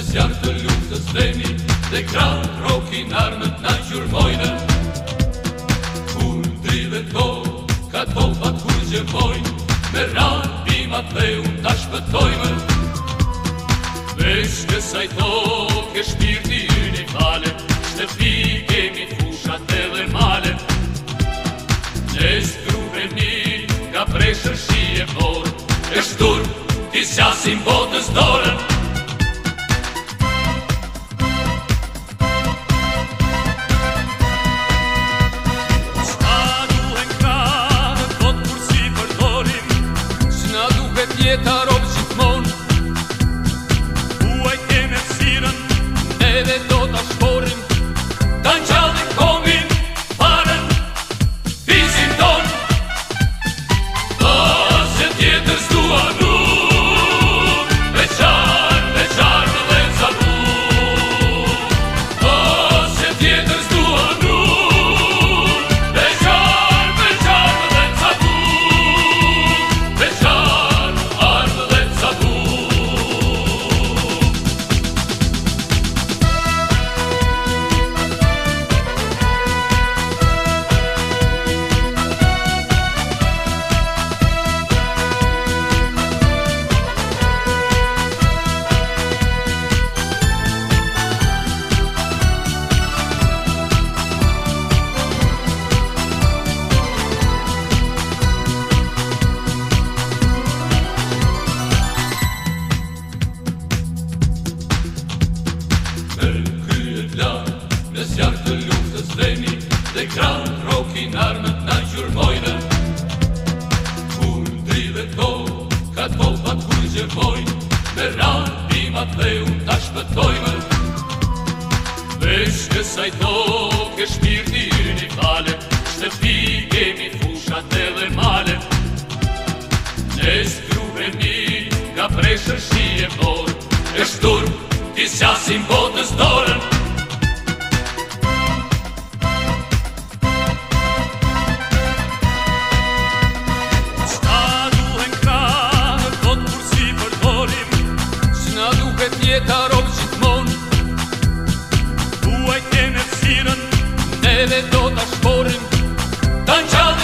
Dhe sjarë të ljumë të sreni Dhe kralë rokin armët në armë të qërmojnë Kur tri dhe to Ka të topa të kur që Me ratë pima të dhe unë të shpëtojmë Vesh kësaj to kohë Kësh pyrë të ju një falet Shtë të kemi të fushat dhe male malet Nesë të rrëve një Ka preshër shi e borë Kështë turë Kësë qasim botës dorën E tarop si t'mon Kua i kene sirën E dhe do t'ashtë lartë të luftë të sreni Dhe kranë rokin armët në gjurmojnë Kur në dhe të kohë, ka të kohë pa të kur gjëpojnë Me rarë pima dhe unë të shpëtojmë Dhe kësaj saj toke shpirë një një pale Shtëpi kemi fushat e dhe male Në shkru me mi, ka preshër shi e morë E shturë, tisë qasim botës dorën jetë arom gjithmon Uaj të në cilën Neve do të shporim Të qalë